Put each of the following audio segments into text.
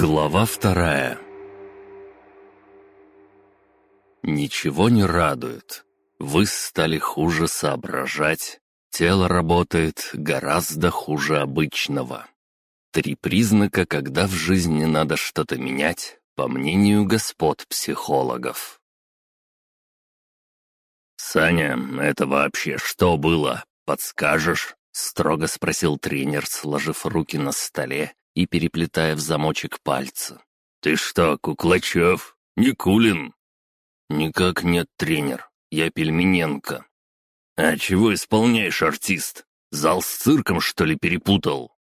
Глава вторая Ничего не радует. Вы стали хуже соображать. Тело работает гораздо хуже обычного. Три признака, когда в жизни надо что-то менять, по мнению господ психологов. «Саня, это вообще что было? Подскажешь?» — строго спросил тренер, сложив руки на столе и переплетая в замочек пальцы. «Ты что, Куклачев? Никулин?» «Никак нет, тренер. Я Пельмененко». «А чего исполняешь, артист? Зал с цирком, что ли, перепутал?»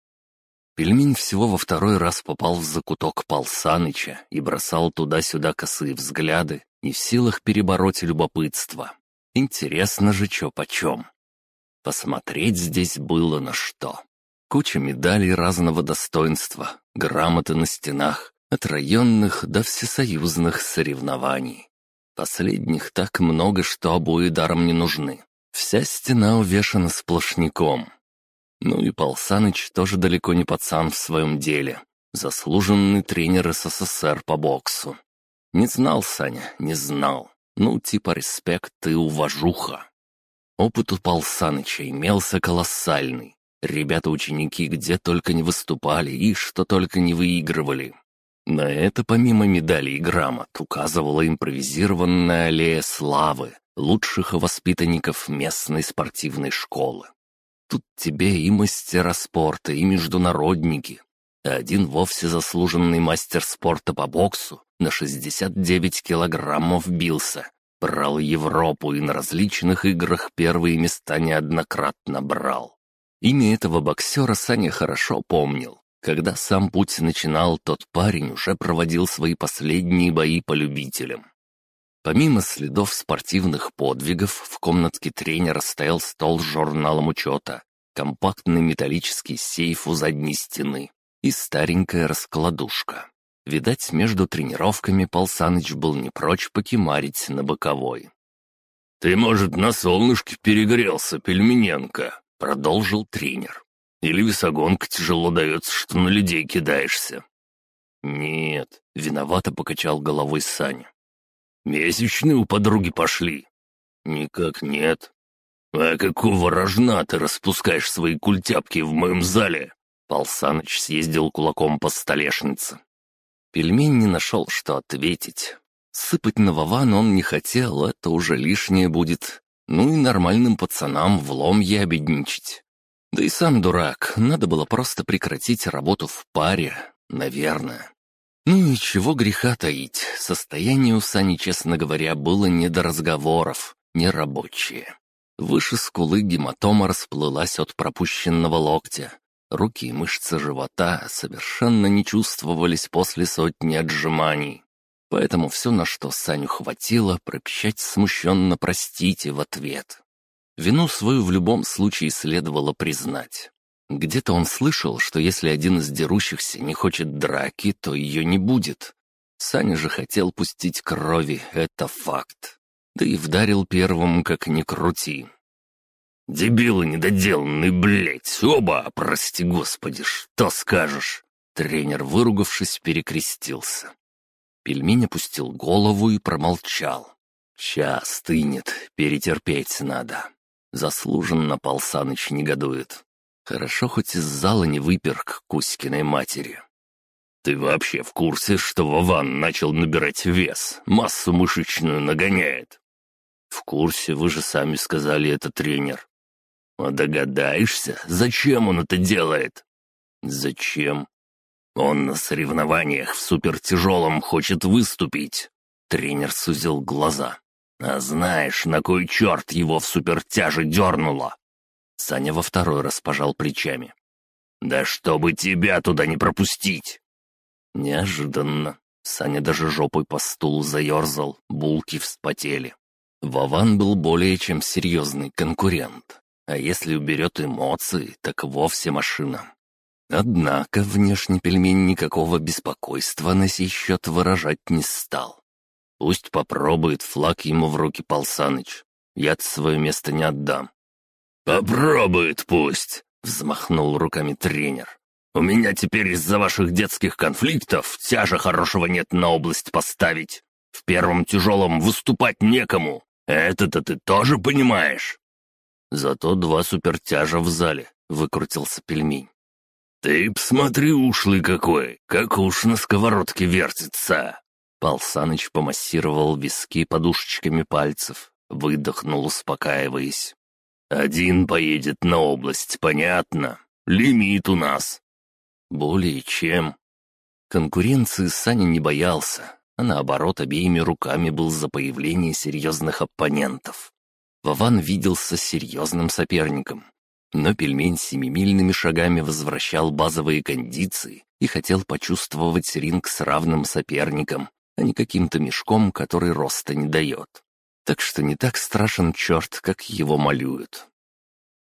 Пельмень всего во второй раз попал в закуток Пал Саныча и бросал туда-сюда косые взгляды, не в силах перебороть любопытство. Интересно же, чё почем. Посмотреть здесь было на что. Куча медалей разного достоинства, грамоты на стенах, от районных до всесоюзных соревнований. Последних так много, что обои даром не нужны. Вся стена увешана сплошняком. Ну и Пал Саныч тоже далеко не пацан в своем деле. Заслуженный тренер СССР по боксу. Не знал Саня, не знал. Ну, типа респект и уважуха. Опыт у Пал Саныча имелся колоссальный. Ребята-ученики где только не выступали и что только не выигрывали. На это помимо медалей и грамот указывала импровизированная аллея славы лучших воспитанников местной спортивной школы. Тут тебе и мастера спорта, и международники. Один вовсе заслуженный мастер спорта по боксу на 69 килограммов бился. Брал Европу и на различных играх первые места неоднократно брал. Имя этого боксера Саня хорошо помнил. Когда сам путь начинал, тот парень уже проводил свои последние бои по любителям. Помимо следов спортивных подвигов, в комнатке тренера стоял стол с журналом учета, компактный металлический сейф у задней стены и старенькая раскладушка. Видать, между тренировками Пал Саныч был не прочь покемарить на боковой. «Ты, может, на солнышке перегрелся, Пельмененко?» — продолжил тренер. «Или весогонка тяжело дается, что на людей кидаешься?» «Нет», — виновато покачал головой Саня. Месячные у подруги пошли?» «Никак нет». «А какого рожна ты распускаешь свои культяпки в моем зале?» Пал Саныч съездил кулаком по столешнице. Пельмень не нашел, что ответить. Сыпать на Вован он не хотел, это уже лишнее будет. Ну и нормальным пацанам влом ябедничать. Да и сам дурак, надо было просто прекратить работу в паре, наверное. Ну и чего греха таить, состояние у Сани, честно говоря, было не до разговоров, не рабочее. Выше скулы гематома расплылась от пропущенного локтя. Руки и мышцы живота совершенно не чувствовались после сотни отжиманий. Поэтому все, на что Саню хватило, пропищать смущенно «простите» в ответ. Вину свою в любом случае следовало признать. Где-то он слышал, что если один из дерущихся не хочет драки, то ее не будет. Саня же хотел пустить крови, это факт. Да и вдарил первым, как ни крути. «Дебилы недоделанные, блядь, оба, прости господи, что скажешь?» Тренер, выругавшись, перекрестился. Пельмень опустил голову и промолчал. «Сейчас стынет, перетерпеть надо». Заслуженно Пал Саныч негодует. Хорошо, хоть из зала не выпер к Кузькиной матери. «Ты вообще в курсе, что Вован начал набирать вес, массу мышечную нагоняет?» «В курсе, вы же сами сказали, это тренер». «А догадаешься, зачем он это делает?» «Зачем?» «Он на соревнованиях в супертяжелом хочет выступить». Тренер сузил глаза. «А знаешь, на кой черт его в супертяже дернуло?» Саня во второй раз пожал плечами. «Да чтобы тебя туда не пропустить!» Неожиданно. Саня даже жопой по стулу заерзал, булки вспотели. Вован был более чем серьезный конкурент. А если уберет эмоции, так вовсе машина. Однако внешний пельмень никакого беспокойства на сей счет выражать не стал. Пусть попробует флаг ему в руки Пал Саныч. Я-то свое место не отдам. «Попробует пусть!» — взмахнул руками тренер. У меня теперь из-за ваших детских конфликтов тяжа хорошего нет на область поставить. В первом тяжелом выступать некому. Это-то ты тоже понимаешь?» Зато два супертяжа в зале, — выкрутился пельмень. «Ты посмотри, ушлый какой, как уж на сковородке вертится!» Пал Саныч помассировал виски подушечками пальцев, выдохнул, успокаиваясь. «Один поедет на область, понятно. Лимит у нас». «Более чем». Конкуренции Саня не боялся, а наоборот обеими руками был за появление серьезных оппонентов. Вован виделся серьезным соперником, но пельмень семимильными шагами возвращал базовые кондиции и хотел почувствовать ринг с равным соперником, а не каким-то мешком, который роста не дает. Так что не так страшен черт, как его малюют.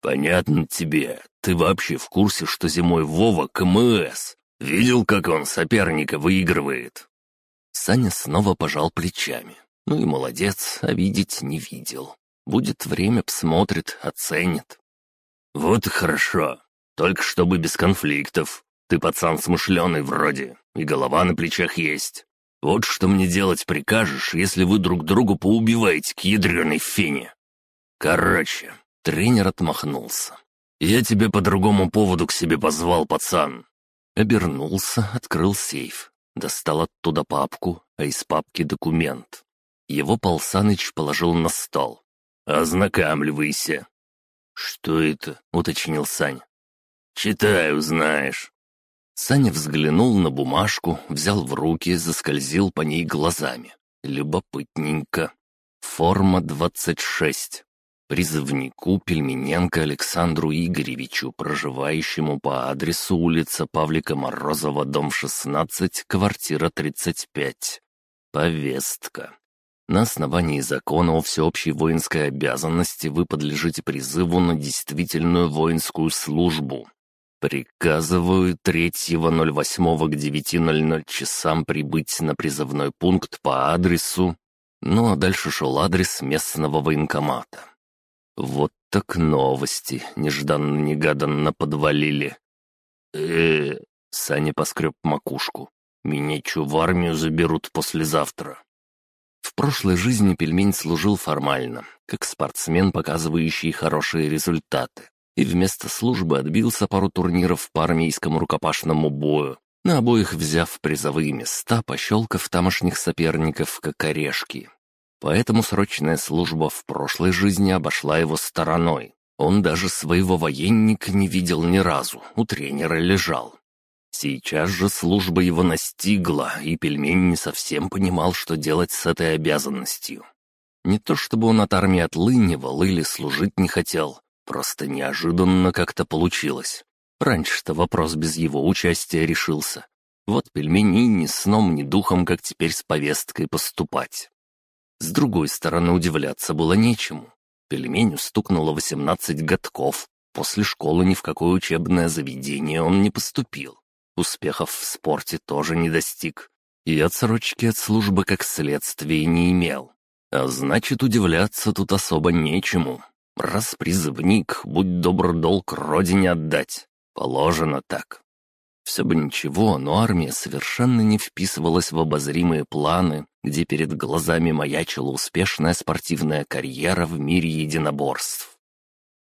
«Понятно тебе. Ты вообще в курсе, что зимой Вова КМС? Видел, как он соперника выигрывает?» Саня снова пожал плечами. Ну и молодец, а видеть не видел. Будет время, посмотрит, оценит. «Вот и хорошо. Только чтобы без конфликтов. Ты пацан смышленый вроде, и голова на плечах есть. Вот что мне делать прикажешь, если вы друг другу поубиваете к ядреной фене?» «Короче», — тренер отмахнулся. «Я тебя по другому поводу к себе позвал, пацан». Обернулся, открыл сейф, достал оттуда папку, а из папки документ. Его Пал Саныч положил на стол. «Ознакомливайся. «Что это?» — уточнил Сань. «Читаю, знаешь». Саня взглянул на бумажку, взял в руки, заскользил по ней глазами. Любопытненько. Форма 26. Призывнику Пельмененко Александру Игоревичу, проживающему по адресу улица Павлика Морозова, дом 16, квартира 35. Повестка. На основании закона о всеобщей воинской обязанности вы подлежите призыву на действительную воинскую службу. Приказываю 3.08 к 9.00 часам прибыть на призывной пункт по адресу... Ну а дальше шел адрес местного военкомата. Вот так новости нежданно-негаданно подвалили. э Саня поскреб макушку. «Меня чё, в армию заберут послезавтра?» В прошлой жизни пельмень служил формально, как спортсмен, показывающий хорошие результаты, и вместо службы отбился пару турниров по армейскому рукопашному бою, на обоих взяв призовые места, пощелкав тамошних соперников как орешки. Поэтому срочная служба в прошлой жизни обошла его стороной. Он даже своего военника не видел ни разу, у тренера лежал. Сейчас же служба его настигла, и пельмень не совсем понимал, что делать с этой обязанностью. Не то чтобы он от армии отлынивал или служить не хотел, просто неожиданно как-то получилось. Раньше-то вопрос без его участия решился. Вот пельмени ни сном, ни духом, как теперь с повесткой поступать. С другой стороны, удивляться было нечему. Пельменю стукнуло восемнадцать годков. После школы ни в какое учебное заведение он не поступил. Успехов в спорте тоже не достиг. И отсрочки от службы как следствие не имел. А значит, удивляться тут особо нечему. Раз призывник, будь добр долг родине отдать. Положено так. Все бы ничего, но армия совершенно не вписывалась в обозримые планы, где перед глазами маячила успешная спортивная карьера в мире единоборств.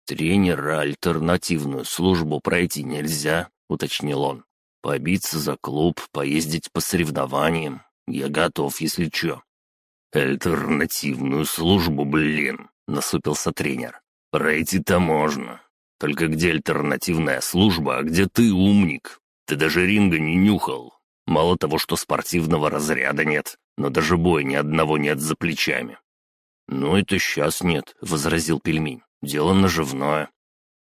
«Тренера альтернативную службу пройти нельзя», — уточнил он. Побиться за клуб, поездить по соревнованиям. Я готов, если чё». «Альтернативную службу, блин!» — насупился тренер. «Пройти-то можно. Только где альтернативная служба, а где ты, умник? Ты даже ринга не нюхал. Мало того, что спортивного разряда нет, но даже боя ни одного нет за плечами». «Ну, это сейчас нет», — возразил пельмень. «Дело наживное».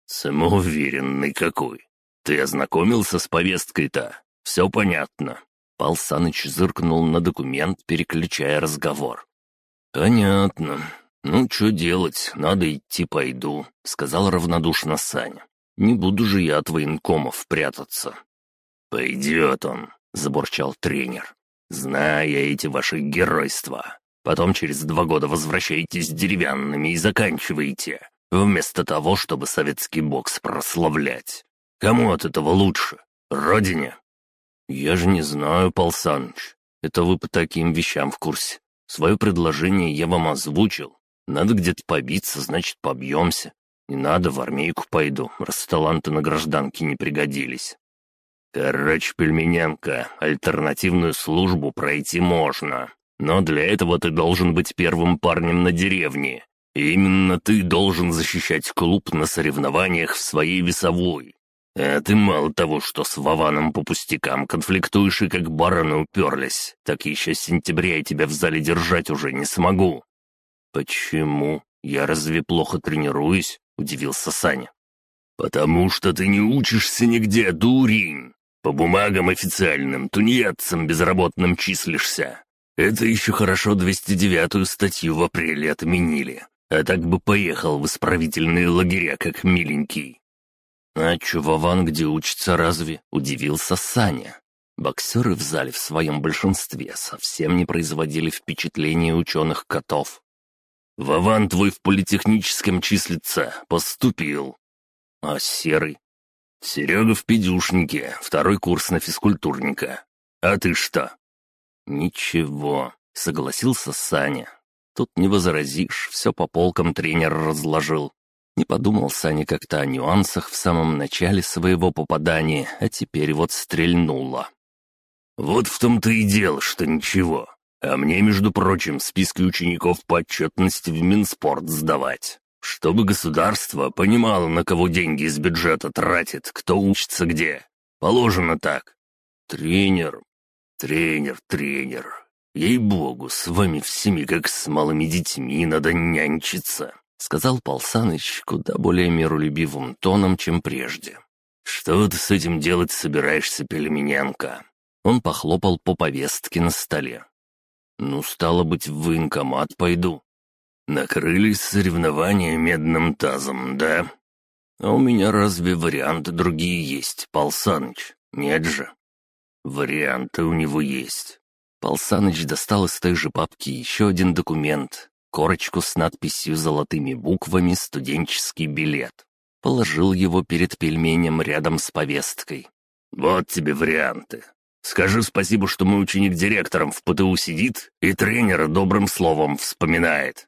«Самоуверенный какой. «Ты ознакомился с повесткой-то? Все понятно». Пал Саныч зыркнул на документ, переключая разговор. «Понятно. Ну, что делать? Надо идти, пойду», — сказал равнодушно Саня. «Не буду же я от военкомов прятаться». «Пойдет он», — забурчал тренер. «Знаю я эти ваши геройства. Потом через два года возвращаетесь деревянными и заканчиваете, вместо того, чтобы советский бокс прославлять. Кому от этого лучше? Родине». «Я же не знаю, Пал Саныч. Это вы по таким вещам в курсе. Свое предложение я вам озвучил. Надо где-то побиться, значит, побьемся. Не надо, в армейку пойду, раз таланты на гражданке не пригодились. Короче, Пельмененко, альтернативную службу пройти можно. Но для этого ты должен быть первым парнем на деревне. И именно ты должен защищать клуб на соревнованиях в своей весовой. А ты мало того, что с Вованом по пустякам конфликтуешь и как бараны уперлись, так еще с сентября я тебя в зале держать уже не смогу». «Почему? Я разве плохо тренируюсь?» — удивился Саня. «Потому что ты не учишься нигде, дурень. По бумагам официальным тунеядцем безработным числишься. Это еще хорошо 209-ю статью в апреле отменили. А так бы поехал в исправительные лагеря, как миленький. «А чё, Вован где учится разве?» — удивился Саня. Боксеры в зале в своем большинстве совсем не производили впечатления ученых котов. «Вован твой в политехническом числится, поступил». «А Серый?» «Серега в педюшнике, второй курс на физкультурника. А ты что?» «Ничего», — согласился Саня. «Тут не возразишь, все по полкам тренер разложил. Не подумал Саня как-то о нюансах в самом начале своего попадания, а теперь вот стрельнуло. «Вот в том-то и дело, что ничего. А мне, между прочим, списки учеников по отчетности в Минспорт сдавать. Чтобы государство понимало, на кого деньги из бюджета тратит, кто учится где. Положено так. Тренер, тренер, тренер. Ей-богу, с вами всеми, как с малыми детьми, надо нянчиться сказал Пал Саныч куда более миролюбивым тоном, чем прежде. «Что ты с этим делать собираешься, Пельмененко?» Он похлопал по повестке на столе. «Ну, стало быть, в военкомат пойду». «Накрылись соревнования медным тазом, да?» «А у меня разве варианты другие есть, Пал Саныч? Нет же?» «Варианты у него есть». Пал Саныч достал из той же папки еще один документ, корочку с надписью золотыми буквами «Студенческий билет». Положил его перед пельменем рядом с повесткой. «Вот тебе варианты. Скажи спасибо, что мой ученик директором в ПТУ сидит и тренера добрым словом вспоминает».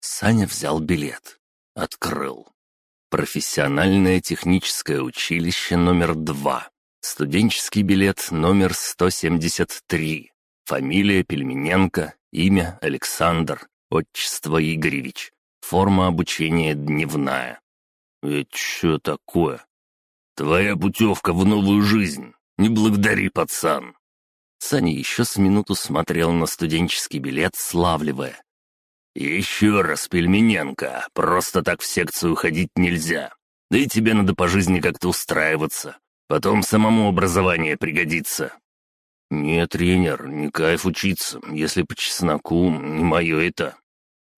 Саня взял билет. Открыл. Профессиональное техническое училище номер два. Студенческий билет номер 173. Фамилия Пельмененко, имя Александр, Отчество Игоревич. Форма обучения дневная. Это что такое? Твоя путевка в новую жизнь. Не благодари, пацан. Саня еще с минуту смотрел на студенческий билет, славливая. «Еще раз, Пельмененко, просто так в секцию ходить нельзя. Да и тебе надо по жизни как-то устраиваться. Потом самому образование пригодится. «Не, тренер, не кайф учиться, если по чесноку, не мое это».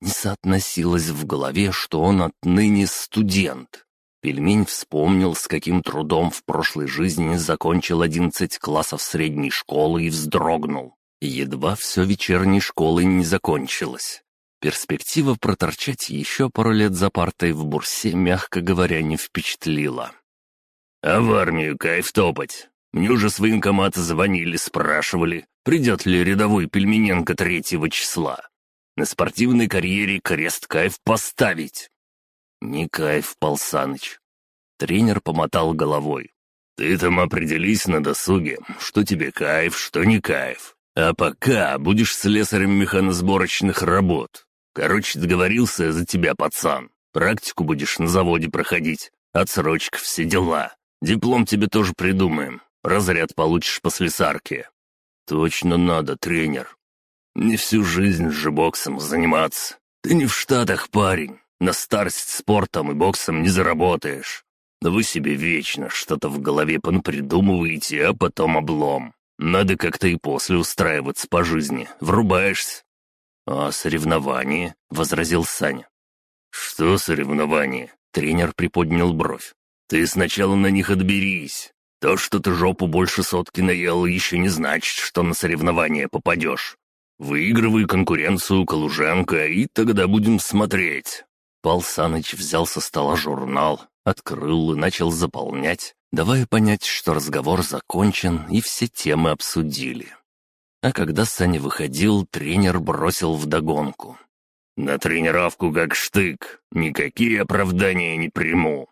Не соотносилось в голове, что он отныне студент. Пельмень вспомнил, с каким трудом в прошлой жизни закончил одиннадцать классов средней школы и вздрогнул. Едва все вечерней школы не закончилось. Перспектива проторчать еще пару лет за партой в бурсе, мягко говоря, не впечатлила. «А в армию кайф топать. Мне уже с военкомата звонили, спрашивали, придет ли рядовой Пельмененко третьего числа. На спортивной карьере крест кайф поставить. Не кайф, Пал Саныч. Тренер помотал головой. Ты там определись на досуге, что тебе кайф, что не кайф. А пока будешь слесарем механосборочных работ. Короче, договорился за тебя, пацан. Практику будешь на заводе проходить. Отсрочка, все дела. Диплом тебе тоже придумаем. Разряд получишь по слесарке». «Точно надо, тренер. Не всю жизнь же боксом заниматься. Ты не в Штатах, парень. На старость спортом и боксом не заработаешь. Да вы себе вечно что-то в голове понапридумываете, а потом облом. Надо как-то и после устраиваться по жизни. Врубаешься». «А соревнования?» — возразил Саня. «Что соревнования?» — тренер приподнял бровь. «Ты сначала на них отберись. То, что ты жопу больше сотки наел, еще не значит, что на соревнования попадешь. Выигрывай конкуренцию Калуженко, и тогда будем смотреть». Пал Саныч взял со стола журнал, открыл и начал заполнять, давая понять, что разговор закончен и все темы обсудили. А когда Саня выходил, тренер бросил вдогонку. «На тренировку как штык, никакие оправдания не приму.